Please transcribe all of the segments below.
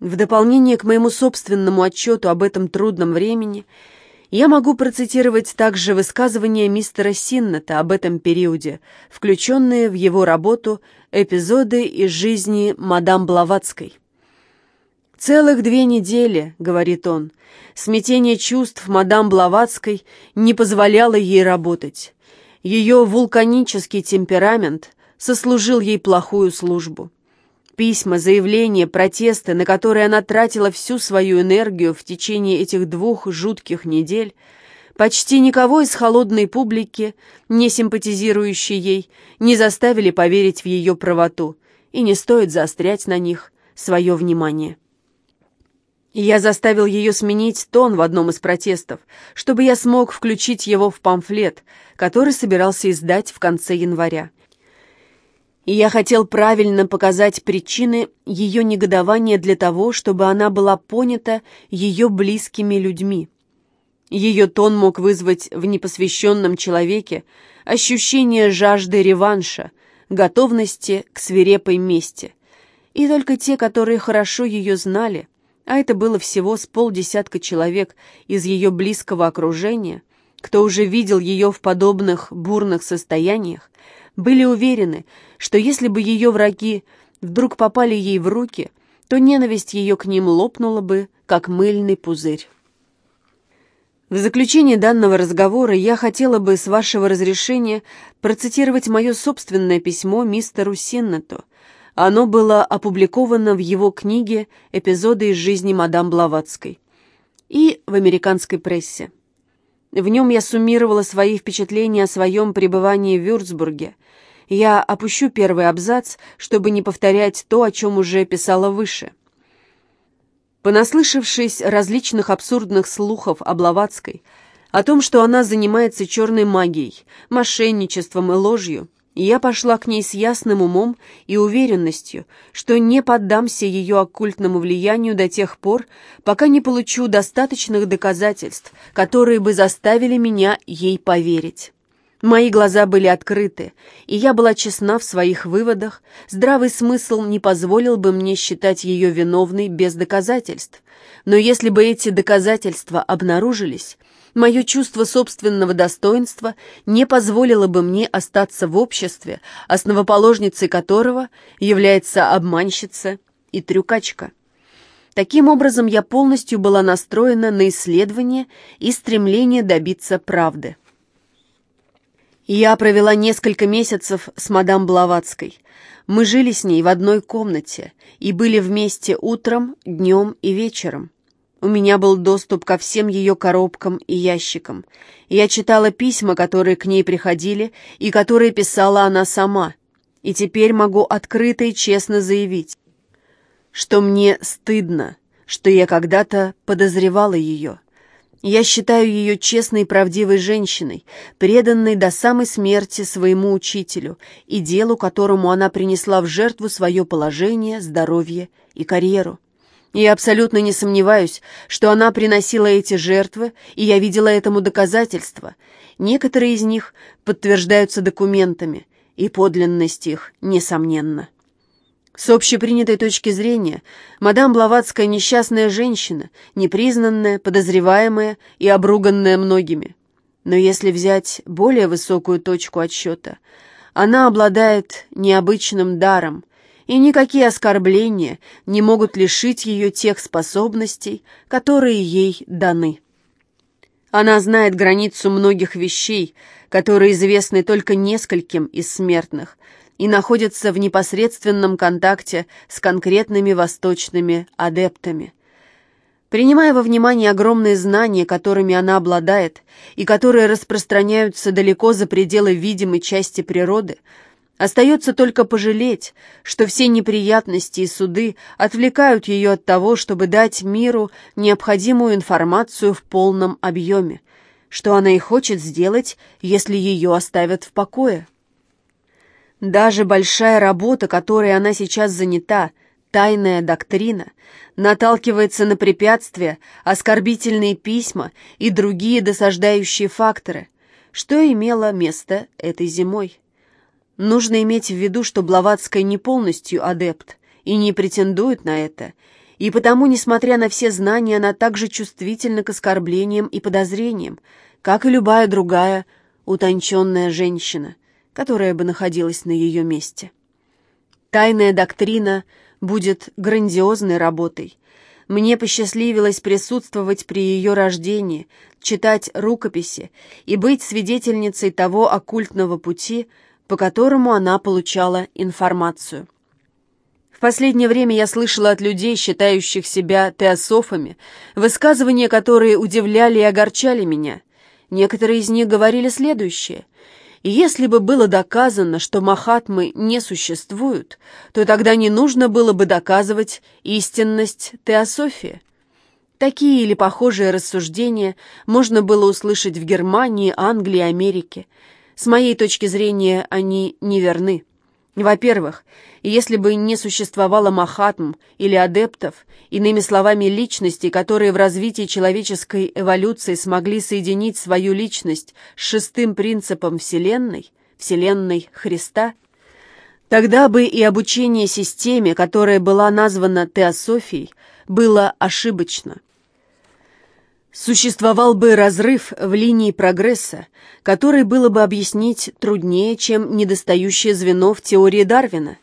В дополнение к моему собственному отчету об этом трудном времени, я могу процитировать также высказывания мистера Синнета об этом периоде, включенные в его работу «Эпизоды из жизни мадам Блаватской». «Целых две недели, — говорит он, — смятение чувств мадам Блаватской не позволяло ей работать. Ее вулканический темперамент сослужил ей плохую службу. Письма, заявления, протесты, на которые она тратила всю свою энергию в течение этих двух жутких недель, почти никого из холодной публики, не симпатизирующей ей, не заставили поверить в ее правоту, и не стоит заострять на них свое внимание. Я заставил ее сменить тон в одном из протестов, чтобы я смог включить его в памфлет, который собирался издать в конце января. И я хотел правильно показать причины ее негодования для того, чтобы она была понята ее близкими людьми. Ее тон мог вызвать в непосвященном человеке ощущение жажды реванша, готовности к свирепой мести. И только те, которые хорошо ее знали, а это было всего с полдесятка человек из ее близкого окружения, кто уже видел ее в подобных бурных состояниях, были уверены, что если бы ее враги вдруг попали ей в руки, то ненависть ее к ним лопнула бы, как мыльный пузырь. В заключение данного разговора я хотела бы, с вашего разрешения, процитировать мое собственное письмо мистеру Синнету, оно было опубликовано в его книге «Эпизоды из жизни мадам Блаватской» и в американской прессе. В нем я суммировала свои впечатления о своем пребывании в Вюрцбурге. Я опущу первый абзац, чтобы не повторять то, о чем уже писала выше. Понаслышавшись различных абсурдных слухов о Блаватской, о том, что она занимается черной магией, мошенничеством и ложью, я пошла к ней с ясным умом и уверенностью, что не поддамся ее оккультному влиянию до тех пор, пока не получу достаточных доказательств, которые бы заставили меня ей поверить. Мои глаза были открыты, и я была честна в своих выводах, здравый смысл не позволил бы мне считать ее виновной без доказательств. Но если бы эти доказательства обнаружились, Мое чувство собственного достоинства не позволило бы мне остаться в обществе, основоположницей которого является обманщица и трюкачка. Таким образом, я полностью была настроена на исследование и стремление добиться правды. Я провела несколько месяцев с мадам Блаватской. Мы жили с ней в одной комнате и были вместе утром, днем и вечером. У меня был доступ ко всем ее коробкам и ящикам. Я читала письма, которые к ней приходили, и которые писала она сама. И теперь могу открыто и честно заявить, что мне стыдно, что я когда-то подозревала ее. Я считаю ее честной и правдивой женщиной, преданной до самой смерти своему учителю и делу, которому она принесла в жертву свое положение, здоровье и карьеру. Я абсолютно не сомневаюсь, что она приносила эти жертвы, и я видела этому доказательства. Некоторые из них подтверждаются документами, и подлинность их несомненна. С общепринятой точки зрения, мадам Блаватская несчастная женщина, непризнанная, подозреваемая и обруганная многими. Но если взять более высокую точку отсчета, она обладает необычным даром, и никакие оскорбления не могут лишить ее тех способностей, которые ей даны. Она знает границу многих вещей, которые известны только нескольким из смертных, и находится в непосредственном контакте с конкретными восточными адептами. Принимая во внимание огромные знания, которыми она обладает, и которые распространяются далеко за пределы видимой части природы, Остается только пожалеть, что все неприятности и суды отвлекают ее от того, чтобы дать миру необходимую информацию в полном объеме, что она и хочет сделать, если ее оставят в покое. Даже большая работа, которой она сейчас занята, тайная доктрина, наталкивается на препятствия, оскорбительные письма и другие досаждающие факторы, что имело место этой зимой. Нужно иметь в виду, что Блаватская не полностью адепт и не претендует на это, И потому, несмотря на все знания, она также чувствительна к оскорблениям и подозрениям, как и любая другая утонченная женщина, которая бы находилась на ее месте. Тайная доктрина будет грандиозной работой. Мне посчастливилось присутствовать при ее рождении, читать рукописи и быть свидетельницей того оккультного пути, по которому она получала информацию. В последнее время я слышала от людей, считающих себя теософами, высказывания, которые удивляли и огорчали меня. Некоторые из них говорили следующее. «Если бы было доказано, что махатмы не существуют, то тогда не нужно было бы доказывать истинность теософии». Такие или похожие рассуждения можно было услышать в Германии, Англии, Америке. С моей точки зрения, они неверны. Во-первых, если бы не существовало махатм или адептов, иными словами, личностей, которые в развитии человеческой эволюции смогли соединить свою личность с шестым принципом Вселенной, Вселенной Христа, тогда бы и обучение системе, которая была названа теософией, было ошибочно. Существовал бы разрыв в линии прогресса, который было бы объяснить труднее, чем недостающее звено в теории Дарвина.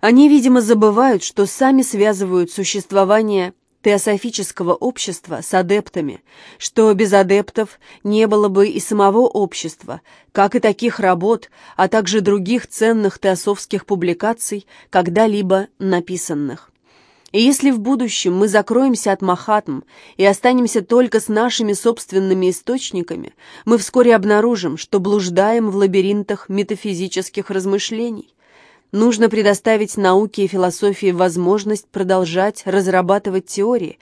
Они, видимо, забывают, что сами связывают существование теософического общества с адептами, что без адептов не было бы и самого общества, как и таких работ, а также других ценных теософских публикаций, когда-либо написанных. И если в будущем мы закроемся от Махатм и останемся только с нашими собственными источниками, мы вскоре обнаружим, что блуждаем в лабиринтах метафизических размышлений. Нужно предоставить науке и философии возможность продолжать разрабатывать теории,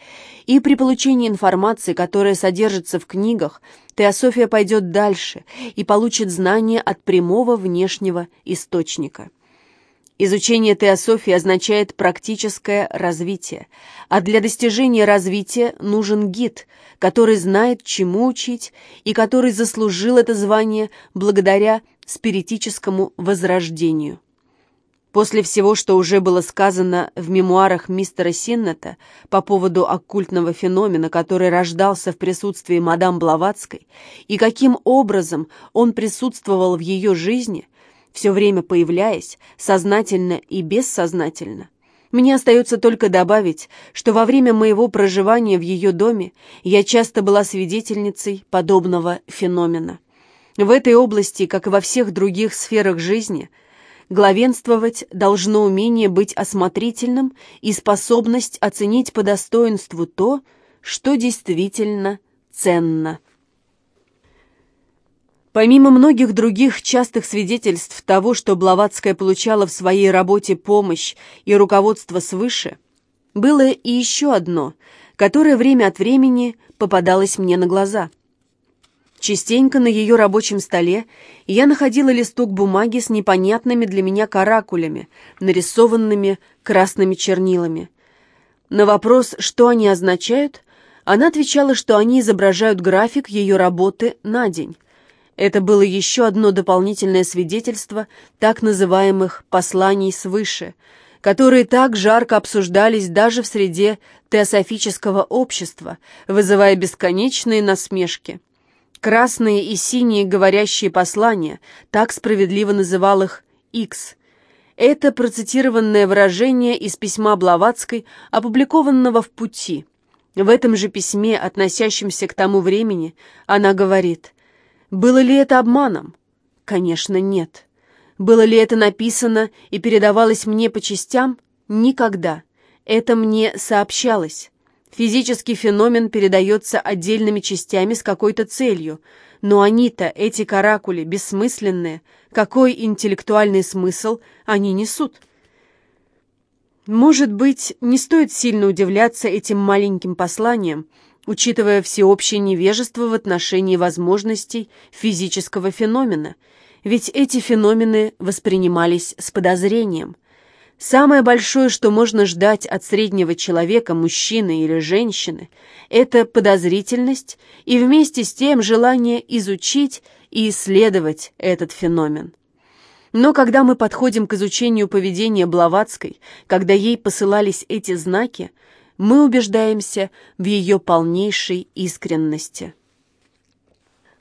и при получении информации, которая содержится в книгах, теософия пойдет дальше и получит знания от прямого внешнего источника. Изучение теософии означает практическое развитие, а для достижения развития нужен гид, который знает, чему учить, и который заслужил это звание благодаря спиритическому возрождению. После всего, что уже было сказано в мемуарах мистера Синнета по поводу оккультного феномена, который рождался в присутствии мадам Блаватской, и каким образом он присутствовал в ее жизни, все время появляясь, сознательно и бессознательно. Мне остается только добавить, что во время моего проживания в ее доме я часто была свидетельницей подобного феномена. В этой области, как и во всех других сферах жизни, главенствовать должно умение быть осмотрительным и способность оценить по достоинству то, что действительно ценно. Помимо многих других частых свидетельств того, что Блаватская получала в своей работе помощь и руководство свыше, было и еще одно, которое время от времени попадалось мне на глаза. Частенько на ее рабочем столе я находила листок бумаги с непонятными для меня каракулями, нарисованными красными чернилами. На вопрос, что они означают, она отвечала, что они изображают график ее работы на день, это было еще одно дополнительное свидетельство так называемых «посланий свыше», которые так жарко обсуждались даже в среде теософического общества, вызывая бесконечные насмешки. Красные и синие говорящие послания, так справедливо называл их Икс. Это процитированное выражение из письма Блаватской, опубликованного в «Пути». В этом же письме, относящемся к тому времени, она говорит было ли это обманом? Конечно, нет. Было ли это написано и передавалось мне по частям? Никогда. Это мне сообщалось. Физический феномен передается отдельными частями с какой-то целью, но они-то, эти каракули, бессмысленные. Какой интеллектуальный смысл они несут? Может быть, не стоит сильно удивляться этим маленьким посланиям, учитывая всеобщее невежество в отношении возможностей физического феномена, ведь эти феномены воспринимались с подозрением. Самое большое, что можно ждать от среднего человека, мужчины или женщины, это подозрительность и вместе с тем желание изучить и исследовать этот феномен. Но когда мы подходим к изучению поведения Блаватской, когда ей посылались эти знаки, мы убеждаемся в ее полнейшей искренности.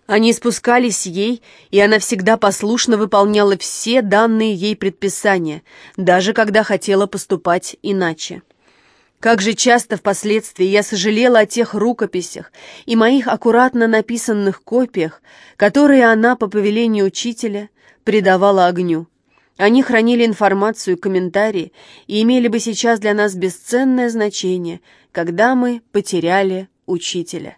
Они спускались ей, и она всегда послушно выполняла все данные ей предписания, даже когда хотела поступать иначе. Как же часто впоследствии я сожалела о тех рукописях и моих аккуратно написанных копиях, которые она по повелению учителя придавала огню. Они хранили информацию комментарии и имели бы сейчас для нас бесценное значение, когда мы потеряли учителя.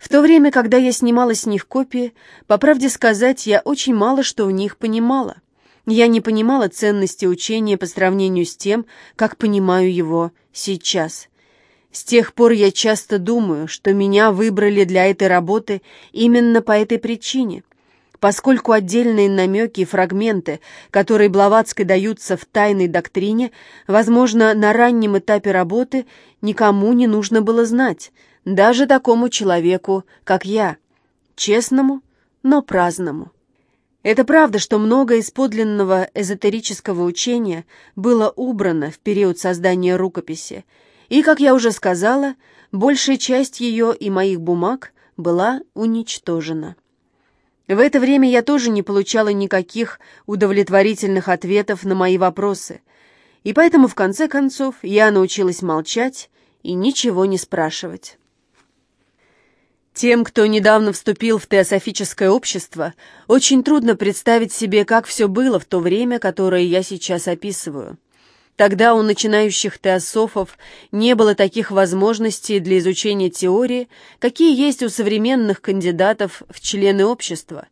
В то время, когда я снимала с них копии, по правде сказать, я очень мало что в них понимала. Я не понимала ценности учения по сравнению с тем, как понимаю его сейчас. С тех пор я часто думаю, что меня выбрали для этой работы именно по этой причине, поскольку отдельные намеки и фрагменты, которые Блаватской даются в тайной доктрине, возможно, на раннем этапе работы никому не нужно было знать — даже такому человеку, как я, честному, но праздному. Это правда, что много из подлинного эзотерического учения было убрано в период создания рукописи, и, как я уже сказала, большая часть ее и моих бумаг была уничтожена. В это время я тоже не получала никаких удовлетворительных ответов на мои вопросы, и поэтому, в конце концов, я научилась молчать и ничего не спрашивать. Тем, кто недавно вступил в теософическое общество, очень трудно представить себе, как все было в то время, которое я сейчас описываю. Тогда у начинающих теософов не было таких возможностей для изучения теории, какие есть у современных кандидатов в члены общества.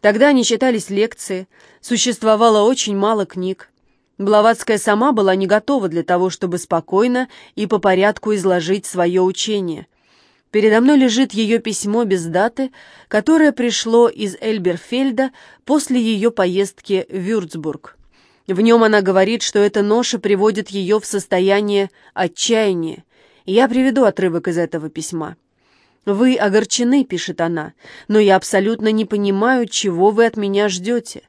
Тогда не читались лекции, существовало очень мало книг. Блаватская сама была не готова для того, чтобы спокойно и по порядку изложить свое учение – Передо мной лежит ее письмо без даты, которое пришло из Эльберфельда после ее поездки в Вюрцбург. В нем она говорит, что эта ноша приводит ее в состояние отчаяния. Я приведу отрывок из этого письма. «Вы огорчены», — пишет она, — «но я абсолютно не понимаю, чего вы от меня ждете.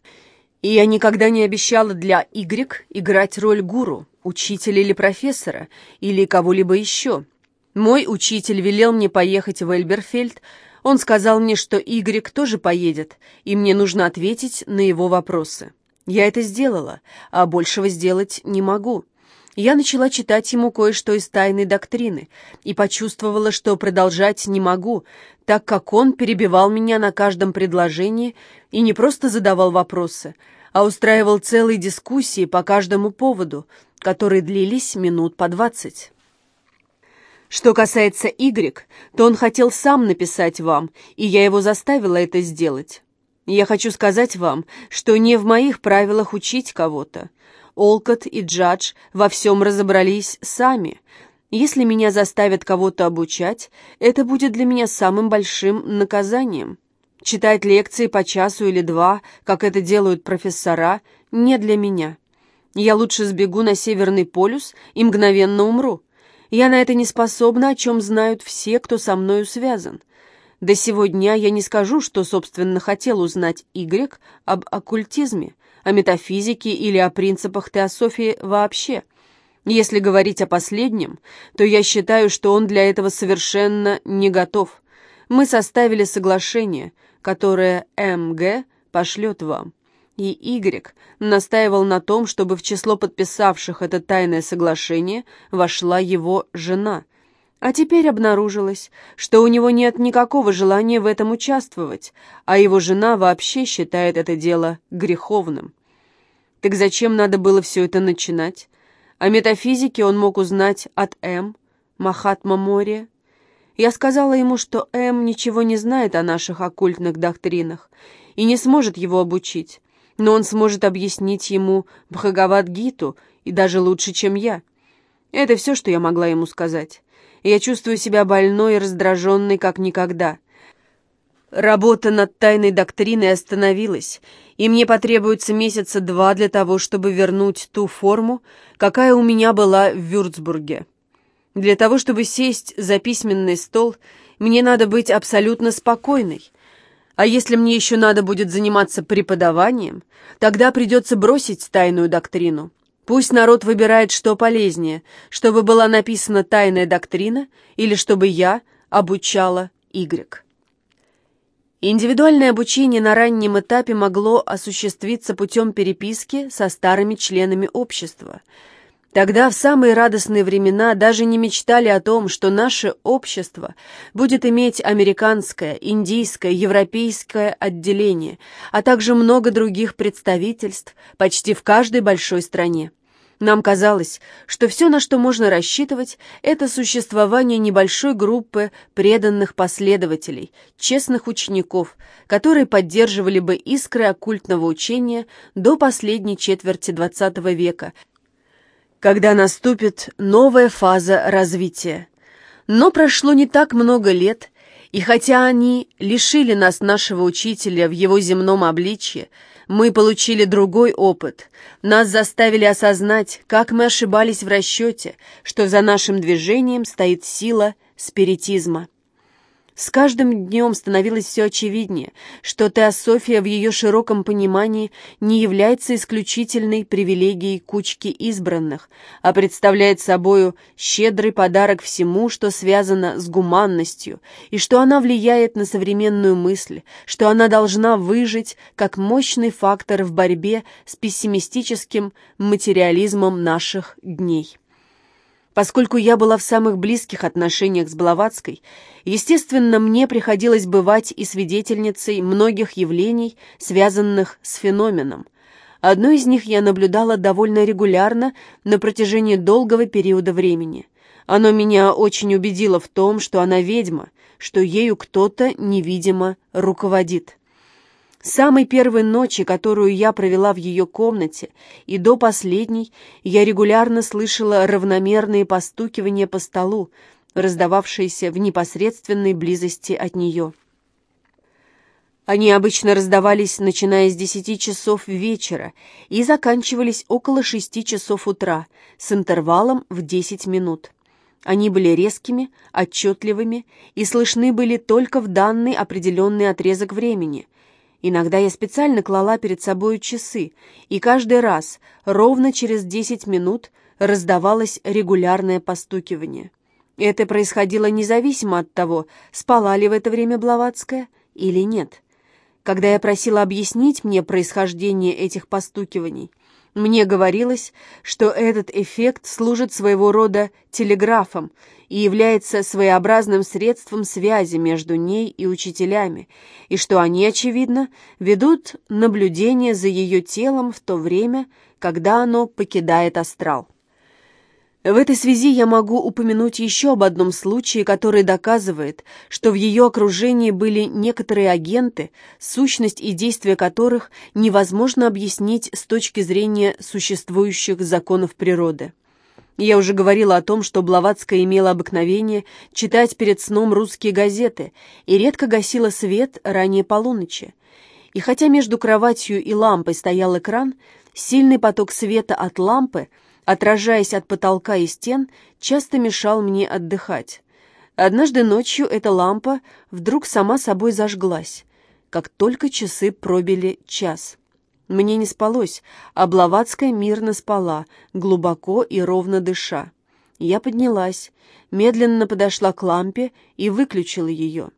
И я никогда не обещала для Y играть роль гуру, учителя или профессора, или кого-либо еще». Мой учитель велел мне поехать в Эльберфельд. Он сказал мне, что Игорек тоже поедет, и мне нужно ответить на его вопросы. Я это сделала, а большего сделать не могу. Я начала читать ему кое-что из тайной доктрины и почувствовала, что продолжать не могу, так как он перебивал меня на каждом предложении и не просто задавал вопросы, а устраивал целые дискуссии по каждому поводу, которые длились минут по двадцать. Что касается Y, то он хотел сам написать вам, и я его заставила это сделать. Я хочу сказать вам, что не в моих правилах учить кого-то. Олкот и Джадж во всем разобрались сами. Если меня заставят кого-то обучать, это будет для меня самым большим наказанием. Читать лекции по часу или два, как это делают профессора, не для меня. Я лучше сбегу на Северный полюс и мгновенно умру. Я на это не способна, о чем знают все, кто со мною связан. До сего дня я не скажу, что, собственно, хотел узнать Y об оккультизме, о метафизике или о принципах теософии вообще. Если говорить о последнем, то я считаю, что он для этого совершенно не готов. Мы составили соглашение, которое МГ пошлет вам и Y настаивал на том, чтобы в число подписавших это тайное соглашение вошла его жена. А теперь обнаружилось, что у него нет никакого желания в этом участвовать, а его жена вообще считает это дело греховным. Так зачем надо было все это начинать? О метафизике он мог узнать от М, Махатма Мория. Я сказала ему, что М ничего не знает о наших оккультных доктринах и не сможет его обучить, но он сможет объяснить ему Бхагавад-гиту и даже лучше, чем я. Это все, что я могла ему сказать. Я чувствую себя больной и раздраженной, как никогда. Работа над тайной доктриной остановилась, и мне потребуется месяца два для того, чтобы вернуть ту форму, какая у меня была в Вюрцбурге. Для того, чтобы сесть за письменный стол, мне надо быть абсолютно спокойной, а если мне еще надо будет заниматься преподаванием, тогда придется бросить тайную доктрину, Пусть народ выбирает, что полезнее, чтобы была написана тайная доктрина или чтобы я обучала Y. Индивидуальное обучение на раннем этапе могло осуществиться путем переписки со старыми членами общества. Тогда, в самые радостные времена, даже не мечтали о том, что наше общество будет иметь американское, индийское, европейское отделение, а также много других представительств почти в каждой большой стране. Нам казалось, что все, на что можно рассчитывать, это существование небольшой группы преданных последователей, честных учеников, которые поддерживали бы искры оккультного учения до последней четверти XX века, когда наступит новая фаза развития. Но прошло не так много лет, и хотя они лишили нас нашего учителя в его земном обличье, мы получили другой опыт. Нас заставили осознать, как мы ошибались в расчете, что за нашим движением стоит сила спиритизма. С каждым днем становилось все очевиднее, что теософия в ее широком понимании не является исключительной привилегией кучки избранных, а представляет собою щедрый подарок всему, что связано с гуманностью, и что она влияет на современную мысль, что она должна выжить как мощный фактор в борьбе с пессимистическим материализмом наших дней. Поскольку я была в самых близких отношениях с Блаватской, естественно, мне приходилось бывать и свидетельницей многих явлений, связанных с феноменом. Одно из них я наблюдала довольно регулярно на протяжении долгого периода времени. Оно меня очень убедило в том, что она ведьма, что ею кто-то невидимо руководит. Самой первой ночи, которую я провела в ее комнате, и до последней, я регулярно слышала равномерные постукивания по столу, раздававшиеся в непосредственной близости от нее. Они обычно раздавались, начиная с десяти часов вечера и заканчивались около шести часов утра с интервалом в десять минут. Они были резкими, отчетливыми и слышны были только в данный определенный отрезок времени – Иногда я специально клала перед собой часы, и каждый раз, ровно через 10 минут, раздавалось регулярное постукивание. Это происходило независимо от того, спала ли в это время Блаватская или нет. Когда я просила объяснить мне происхождение этих постукиваний, мне говорилось, что этот эффект служит своего рода телеграфом и является своеобразным средством связи между ней и учителями, и что они, очевидно, ведут наблюдение за ее телом в то время, когда оно покидает астрал. В этой связи я могу упомянуть еще об одном случае, который доказывает, что в ее окружении были некоторые агенты, сущность и действия которых невозможно объяснить с точки зрения существующих законов природы. Я уже говорила о том, что Блаватская имела обыкновение читать перед сном русские газеты и редко гасила свет ранее полуночи. И хотя между кроватью и лампой стоял экран, сильный поток света от лампы, отражаясь от потолка и стен, часто мешал мне отдыхать. Однажды ночью эта лампа вдруг сама собой зажглась, как только часы пробили час. Мне не спалось, а Блаватская мирно спала, глубоко и ровно дыша. Я поднялась, медленно подошла к лампе и выключила ее.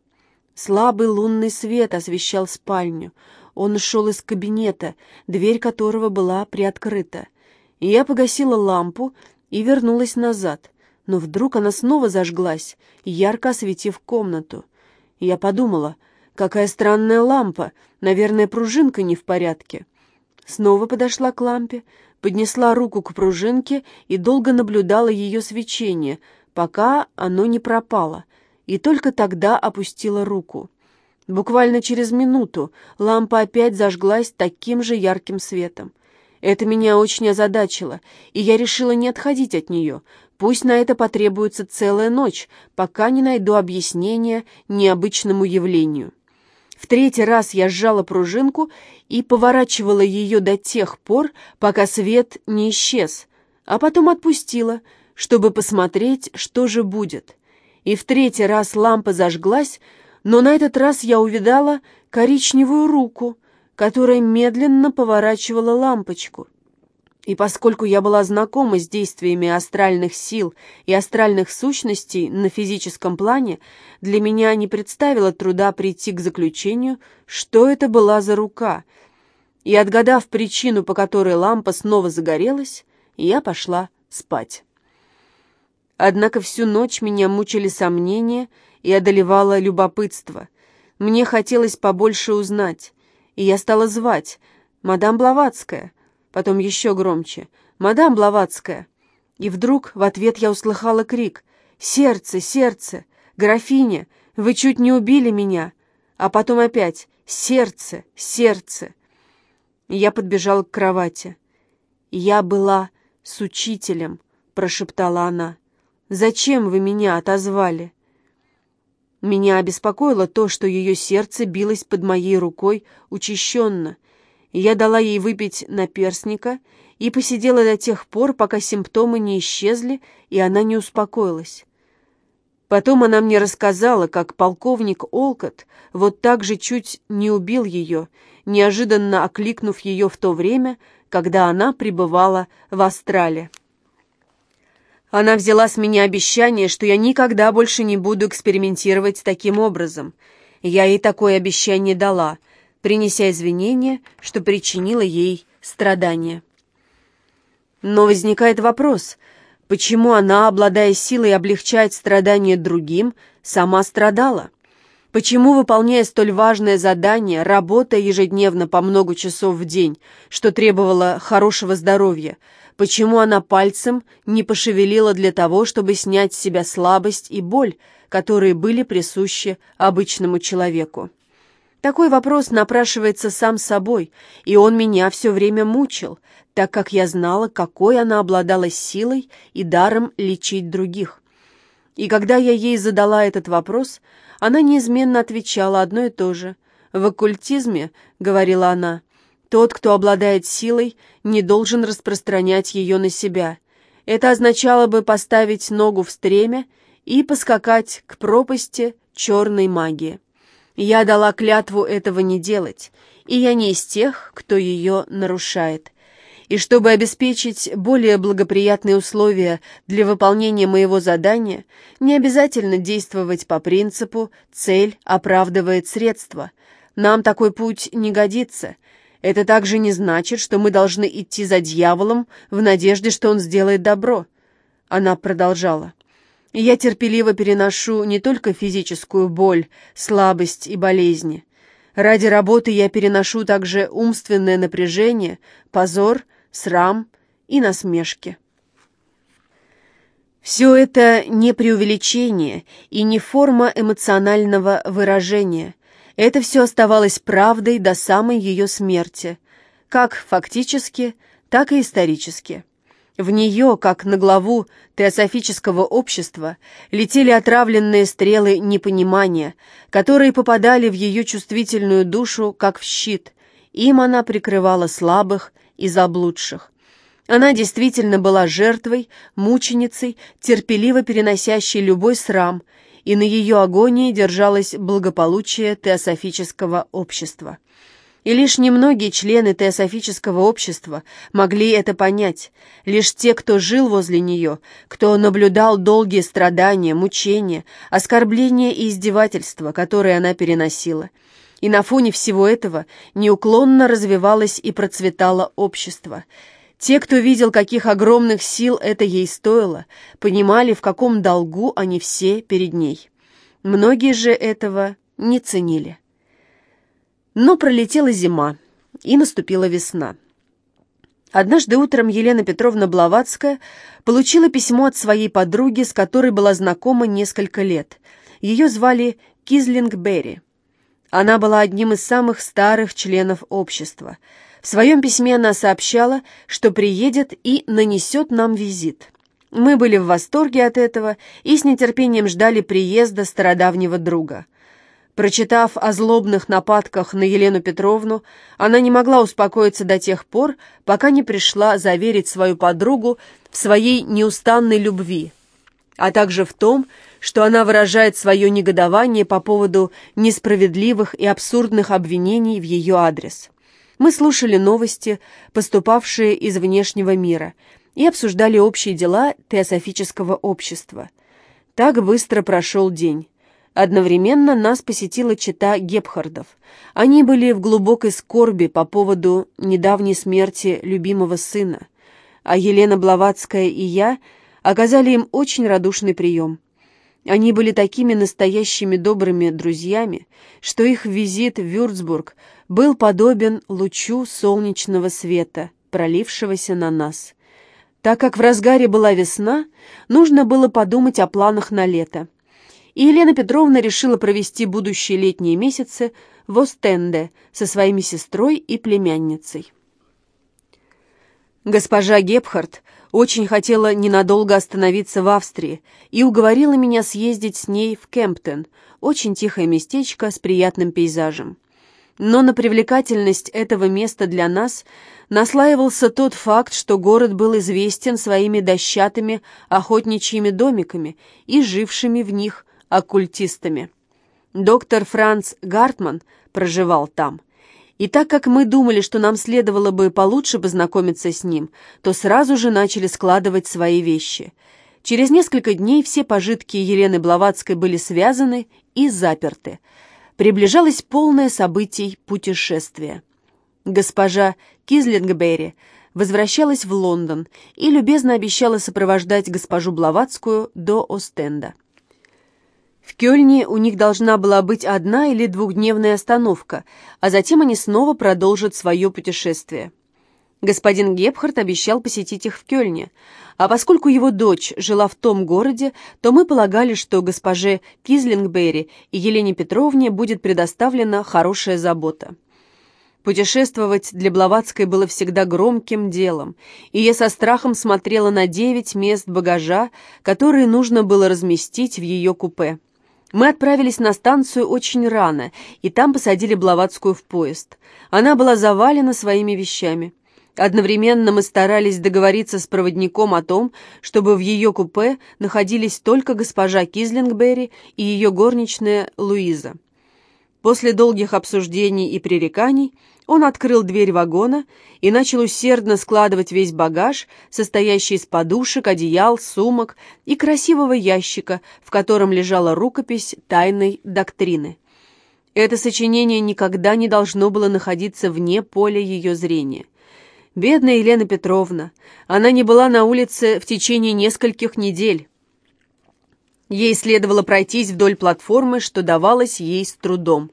Слабый лунный свет освещал спальню. Он шел из кабинета, дверь которого была приоткрыта. Я погасила лампу и вернулась назад, но вдруг она снова зажглась, ярко осветив комнату. Я подумала, какая странная лампа, наверное, пружинка не в порядке. Снова подошла к лампе, поднесла руку к пружинке и долго наблюдала ее свечение, пока оно не пропало, и только тогда опустила руку. Буквально через минуту лампа опять зажглась таким же ярким светом. Это меня очень озадачило, и я решила не отходить от нее. Пусть на это потребуется целая ночь, пока не найду объяснения необычному явлению. В третий раз я сжала пружинку и поворачивала ее до тех пор, пока свет не исчез, а потом отпустила, чтобы посмотреть, что же будет. И в третий раз лампа зажглась, но на этот раз я увидала коричневую руку, которая медленно поворачивала лампочку. И поскольку я была знакома с действиями астральных сил и астральных сущностей на физическом плане, для меня не представило труда прийти к заключению, что это была за рука. И отгадав причину, по которой лампа снова загорелась, я пошла спать. Однако всю ночь меня мучили сомнения и одолевало любопытство. Мне хотелось побольше узнать, и я стала звать «Мадам Блаватская», потом еще громче «Мадам Блаватская!» И вдруг в ответ я услыхала крик «Сердце, сердце! Графиня, вы чуть не убили меня!» А потом опять «Сердце, сердце!» И я подбежала к кровати. «Я была с учителем», — прошептала она. «Зачем вы меня отозвали?» Меня обеспокоило то, что ее сердце билось под моей рукой учащенно — я дала ей выпить наперсника и посидела до тех пор, пока симптомы не исчезли, и она не успокоилась. Потом она мне рассказала, как полковник Олкот вот так же чуть не убил ее, неожиданно окликнув ее в то время, когда она пребывала в Астрале. Она взяла с меня обещание, что я никогда больше не буду экспериментировать таким образом. Я ей такое обещание дала — принеся извинения, что причинила ей страдания. Но возникает вопрос, почему она, обладая силой облегчать страдания другим, сама страдала? Почему, выполняя столь важное задание, работая ежедневно по много часов в день, что требовало хорошего здоровья, почему она пальцем не пошевелила для того, чтобы снять с себя слабость и боль, которые были присущи обычному человеку? Такой вопрос напрашивается сам собой, и он меня все время мучил, так как я знала, какой она обладала силой и даром лечить других. И когда я ей задала этот вопрос, она неизменно отвечала одно и то же. «В оккультизме, — говорила она, — тот, кто обладает силой, не должен распространять ее на себя. Это означало бы поставить ногу в стремя и поскакать к пропасти черной магии». Я дала клятву этого не делать, и я не из тех, кто ее нарушает. И чтобы обеспечить более благоприятные условия для выполнения моего задания, не обязательно действовать по принципу «цель оправдывает средства». Нам такой путь не годится. Это также не значит, что мы должны идти за дьяволом в надежде, что он сделает добро. Она продолжала. Я терпеливо переношу не только физическую боль, слабость и болезни. Ради работы я переношу также умственное напряжение, позор, срам и насмешки. Все это не преувеличение и не форма эмоционального выражения. Это все оставалось правдой до самой ее смерти, как фактически, так и исторически. В нее, как на главу теософического общества, летели отравленные стрелы непонимания, которые попадали в ее чувствительную душу, как в щит. Им она прикрывала слабых и заблудших. Она действительно была жертвой, мученицей, терпеливо переносящей любой срам, и на ее агонии держалось благополучие теософического общества. И лишь немногие члены теософического общества могли это понять, лишь те, кто жил возле нее, кто наблюдал долгие страдания, мучения, оскорбления и издевательства, которые она переносила. И на фоне всего этого неуклонно развивалось и процветало общество. Те, кто видел, каких огромных сил это ей стоило, понимали, в каком долгу они все перед ней. Многие же этого не ценили. Но пролетела зима, и наступила весна. Однажды утром Елена Петровна Блаватская получила письмо от своей подруги, с которой была знакома несколько лет. Ее звали Кизлинг Берри. Она была одним из самых старых членов общества. В своем письме она сообщала, что приедет и нанесет нам визит. Мы были в восторге от этого и с нетерпением ждали приезда стародавнего друга. Прочитав о злобных нападках на Елену Петровну, она не могла успокоиться до тех пор, пока не пришла заверить свою подругу в своей неустанной любви, а также в том, что она выражает свое негодование по поводу несправедливых и абсурдных обвинений в ее адрес. Мы слушали новости, поступавшие из внешнего мира, и обсуждали общие дела теософического общества. Так быстро прошел день. Одновременно нас посетила чита Гепхардов. Они были в глубокой скорби по поводу недавней смерти любимого сына, а Елена Блаватская и я оказали им очень радушный прием. Они были такими настоящими добрыми друзьями, что их визит в Вюрцбург был подобен лучу солнечного света, пролившегося на нас. Так как в разгаре была весна, нужно было подумать о планах на лето. И Елена Петровна решила провести будущие летние месяцы в Остенде со своими сестрой и племянницей. Госпожа Гепхард очень хотела ненадолго остановиться в Австрии и уговорила меня съездить с ней в Кемптон, очень тихое местечко с приятным пейзажем. Но на привлекательность этого места для нас наслаивался тот факт, что город был известен своими дощатыми охотничьими домиками и жившими в них оккультистами. Доктор Франц Гартман проживал там – и так как мы думали, что нам следовало бы получше познакомиться с ним, то сразу же начали складывать свои вещи. Через несколько дней все пожитки Елены Блаватской были связаны и заперты. Приближалось полное событий путешествие. Госпожа Кизлингберри возвращалась в Лондон и любезно обещала сопровождать госпожу Блаватскую до Остенда. В Кёльне у них должна была быть одна или двухдневная остановка, а затем они снова продолжат свое путешествие. Господин Гепхард обещал посетить их в Кёльне, а поскольку его дочь жила в том городе, то мы полагали, что госпоже Кизлингберри и Елене Петровне будет предоставлена хорошая забота. Путешествовать для Блаватской было всегда громким делом, и я со страхом смотрела на девять мест багажа, которые нужно было разместить в ее купе. Мы отправились на станцию очень рано, и там посадили Блаватскую в поезд. Она была завалена своими вещами. Одновременно мы старались договориться с проводником о том, чтобы в ее купе находились только госпожа Кизлингберри и ее горничная Луиза. После долгих обсуждений и пререканий он открыл дверь вагона и начал усердно складывать весь багаж, состоящий из подушек, одеял, сумок и красивого ящика, в котором лежала рукопись тайной доктрины. Это сочинение никогда не должно было находиться вне поля ее зрения. Бедная Елена Петровна, она не была на улице в течение нескольких недель. Ей следовало пройтись вдоль платформы, что давалось ей с трудом.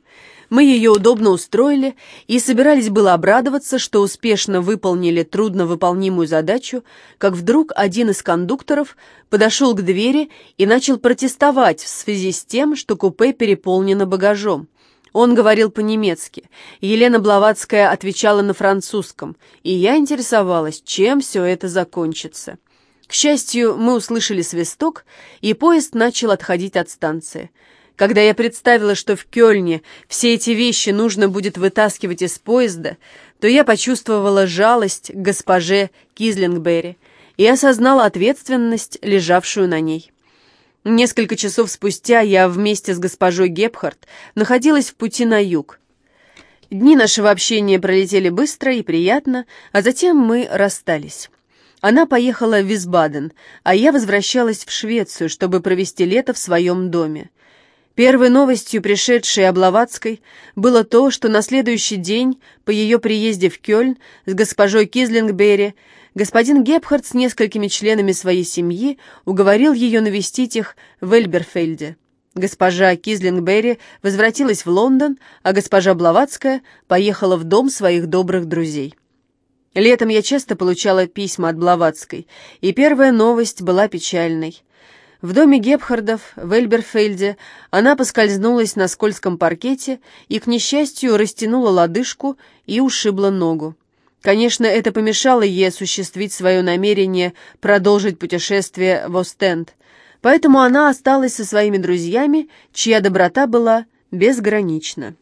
Мы ее удобно устроили и собирались было обрадоваться, что успешно выполнили трудновыполнимую задачу, как вдруг один из кондукторов подошел к двери и начал протестовать в связи с тем, что купе переполнено багажом. Он говорил по-немецки, Елена Блаватская отвечала на французском, и я интересовалась, чем все это закончится. К счастью, мы услышали свисток, и поезд начал отходить от станции. Когда я представила, что в Кёльне все эти вещи нужно будет вытаскивать из поезда, то я почувствовала жалость к госпоже Кизлингберри и осознала ответственность, лежавшую на ней. Несколько часов спустя я вместе с госпожой Гепхард находилась в пути на юг. Дни нашего общения пролетели быстро и приятно, а затем мы расстались. Она поехала в Висбаден, а я возвращалась в Швецию, чтобы провести лето в своем доме. Первой новостью, пришедшей о Блаватской, было то, что на следующий день, по ее приезде в Кёльн с госпожой Кизлингберри, господин Гепхард с несколькими членами своей семьи уговорил ее навестить их в Эльберфельде. Госпожа Кизлингберри возвратилась в Лондон, а госпожа Блаватская поехала в дом своих добрых друзей. Летом я часто получала письма от Блаватской, и первая новость была печальной. В доме Гепхардов в Эльберфельде она поскользнулась на скользком паркете и, к несчастью, растянула лодыжку и ушибла ногу. Конечно, это помешало ей осуществить свое намерение продолжить путешествие в Остенд, поэтому она осталась со своими друзьями, чья доброта была безгранична.